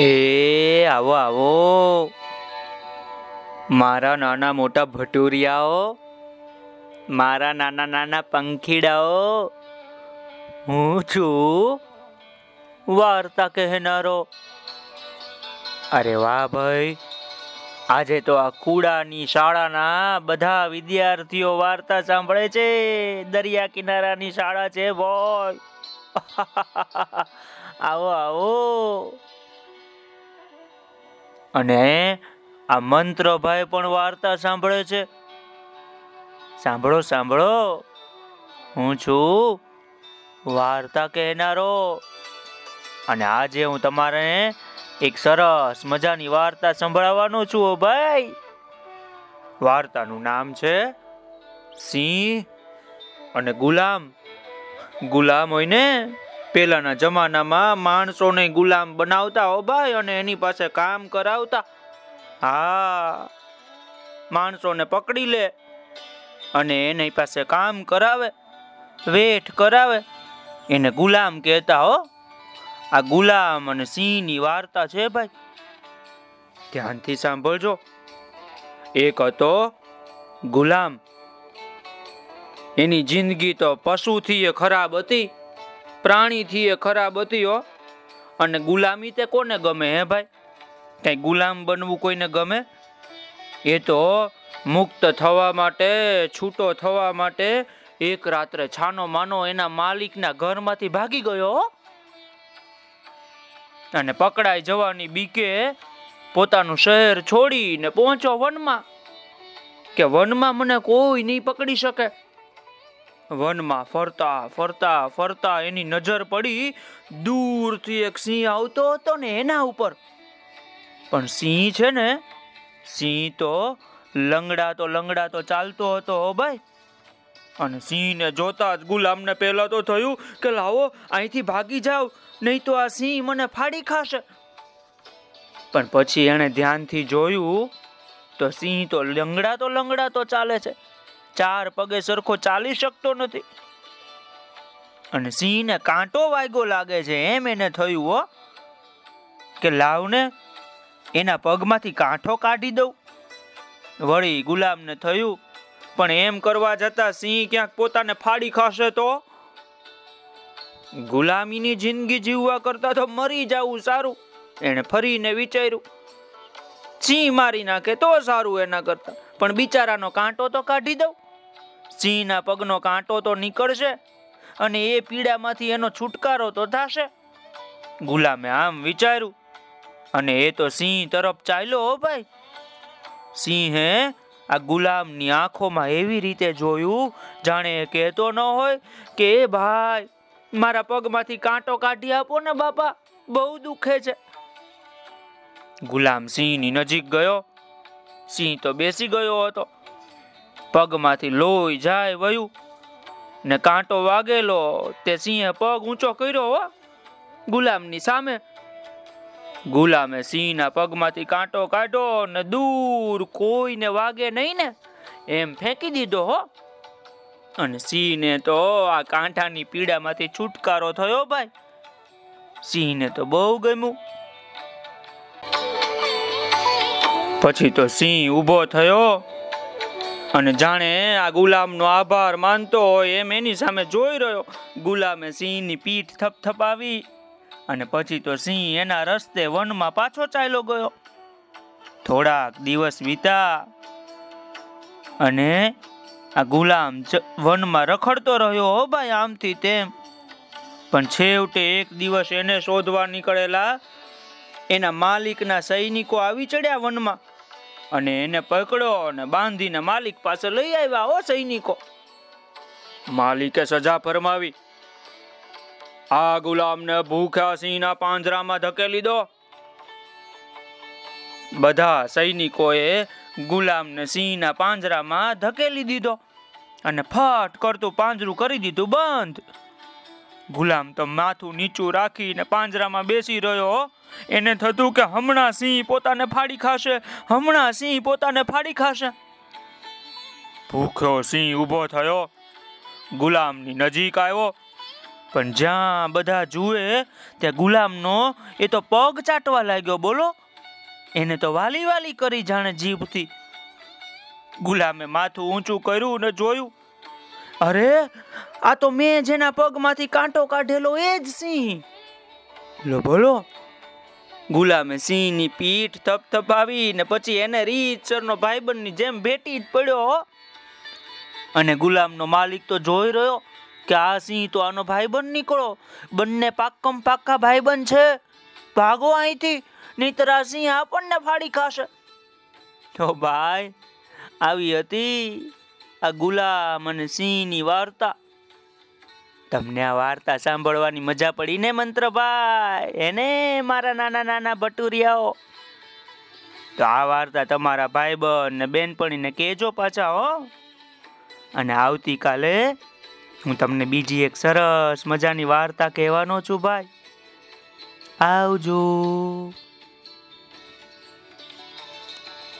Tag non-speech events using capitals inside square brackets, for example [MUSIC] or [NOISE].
એ, આવો આવો. મારા નાના મોટા ભટુરિયાઓ, મારા નાના નાના પંખીડાઓ, હું છું વાર્તા કહેનારો. અરે વાહ ભાઈ, આજે તો આ કુડાની શાળાના બધા વિદ્યાર્થીઓ વાર્તા સાંભળે છે, દરિયા કિનારાની શાળા છે બોય [LAUGHS] આવો આવો. અને આ મંત્રભાઈ પણ વાર્તા સાંભળે છે. સાંભળો સાંભળો. હું છું વાર્તા કહેનારો. અને આજે હું તમારે એક સરસ મજાની વાર્તા સંભળાવવાનો છું ઓ ભાઈ. વાર્તાનું નામ છે સિંહ અને ગુલામ. ગુલામ હોય ને? પેલાના જમાનામાં માણસોને ગુલામ બનાવતા હો ભાઈ, અને એની પાસે કામ કરાવતા. હા, માણસોને પકડી લે અને એની પાસે કામ કરાવે, વેઠ કરાવે. એને ગુલામ કહેતા, હો. આ ગુલામ અને સિંહની વાર્તા છે, ભાઈ. ધ્યાનથી સાંભળજો. એક હતો ગુલામ. એની જિંદગી તો પશુથી ખરાબ હતી. પ્રાણીથી એ ખરાબ હતી હો. અને ગુલામી તે કોને ગમે હે ભાઈ? કઈ ગુલામ બનવું કોઈને ગમે? એ તો મુક્ત થવા માટે, છૂટો થવા માટે એક રાત્રે છાનો માનો એના માલિકના ઘરમાંથી ભાગી ગયો. અને પકડાઈ જવાની બીકે પોતાનું શહેર છોડીને પહોંચો વનમાં. કે વનમાં મને કોઈ નહીં પકડી શકે. વનમાં ફરતા ફરતા ફરતા એની નજર પડી. દૂરથી એક સિંહ આવતો હતો ને એના ઉપર. પણ સિંહ છે ને, સિંહ તો લંગડા તો લંગડા તો ચાલતો હતો ભાઈ. અને સિંહને જોતા જ ગુલામને પહેલા તો થયું કે લાવો, અહીંથી ભાગી જાવ નહીં તો આ સિંહ મને ફાડી ખાશે. પણ પછી એણે ધ્યાનથી જોયું તો સિંહ તો લંગડા તો લંગડા તો ચાલે છે. ચાર પગે સરખો ચાલી શકતો નથી. અને સિંહને કાંટો વાગ્યો લાગે છે, એમ એને થયું, હો, કે લાવને એના પગમાંથી કાંઠો કાઢી દઉં. વળી ગુલામને થયું, પણ એમ કરવા જતા સિંહ ક્યાંક પોતાને ફાડી ખાશે તો? ગુલામીની જિંદગી જીવવા કરતા તો મરી જવું સારું એને ફરીને વિચાર્યું. સિંહ મારી નાખે તો સારું એના કરતા, પણ બિચારાનો કાંટો તો કાઢી દઉં. સિંહના પગનો કાંટો તો નીકળશે અને એ પીડામાંથી એનો છુટકારો તો થશે. ગુલામે આમ વિચાર્યું, અને એ તો સિંહ તરફ ચાલ્યો હો ભાઈ, સિંહે આ ગુલામની આંખોમાં એવી રીતે જોયું, જાણે કહેતો ન હોય કે ભાઈ, મારા પગમાંથી કાંટો કાઢી આપો ને, બાપા, બહુ દુખે છે. ગુલામ સિંહની નજીક ગયો. સિંહ તો બેસી ગયો હતો. પગમાંથી લોહી જાય વયું ને કાંટો વાગેલો તે સિંહે પગ ઊંચો કર્યો હો. ગુલામની સામે. ગુલામે સિંહના પગમાંથી કાંટો કાઢો ને દૂર કોઈને વાગે નહીં ને એમ ફેંકી દીધો હો. અને સિંહને તો આ કાંઠાની પીડામાંથી છુટકારો થયો ભાઈ. સિંહને તો બહુ ગમ્યું. પછી તો સિંહ ઊભો થયો. અને જાણે આ ગુલામનો આભાર માનતો હોય એમ એની સામે જોઈ રહ્યો. ગુલામે સિંહની પીઠ થપથપાવી અને પછી તો સિંહ એના રસ્તે વનમાં પાછો ચાલ્યો ગયો. થોડાક દિવસ વીતા અને આ ગુલામ વનમાં રખડતો રહ્યો. હો ભાઈ, આમથી તેમ. પણ છેવટે એક દિવસ એને શોધવા નીકળેલા એના માલિકના સૈનિકો આવી ચડ્યા વનમાં. અને એને પકડો અને બાંધીને માલિક પાસે લઈ આવ્યા હો સૈનિકો. માલિકે સજા ફરમાવી. આ ગુલામને ભૂખ્યા સિંહના પાંજરામાં ધકેલી દો. બધા સૈનિકોએ ગુલામને સિંહના પાંજરામાં ધકેલી દીધો અને ફટ કરતું પાંજરું કરી દીધું બંધ. ગુલામ તો માથું નીચું રાખીને પાંજરામાં બેસી રહ્યો એને થતું કે હમણાં સિંહ પોતાને ફાડી ખાશે, હમણાં સિંહ પોતાને ફાડી ખાશે. ભૂખ્યો સિંહ ઊભો થયો. ગુલામની નજીક આવ્યો. પણ જ્યાં બધા જુએ ત્યાં ગુલામનો એ તો પગ ચાટવા લાગ્યો, બોલો. એને તો વાલી વાલી કરી જાણે જીભથી. ગુલામે માથું ઊંચું કર્યું ને જોયું. અરે, આ તો મેં જેના પગમાંથી કાંટો કાઢેલો એ જ સિંહ. લો, બોલો. ગુલામે સિંહની પીઠ થપથપાવી ને પછી એને રીતસરનો ભાઈબંધની જેમ ભેટી જ પડ્યો. અને ગુલામનો માલિક તો જોઈ રહ્યો કે આ સિંહ તો આનો ભાઈબંધ નીકળો. બંને પાક્કમ પાક્કા ભાઈબંધ છે. ભાગો અહીંથી, નહીતર આ સિંહ આપણને ફાડી ખાશે. તો ભાઈ, આવી હતી. આ ગુલામ અને સિંહની વાર્તા. તમને આ વાર્તા સાંભળવાની મજા પડી ને મંત્રભાઈ એને મારા નાના નાના ભટુરિયાઓ. તો આ વાર્તા તમારા ભાઈ ને બેનપણીને કહેજો પાછા, હો. અને આવતીકાલે હું તમને બીજી એક સરસ મજાની વાર્તા કહેવાનો છું ભાઈ. આવજો.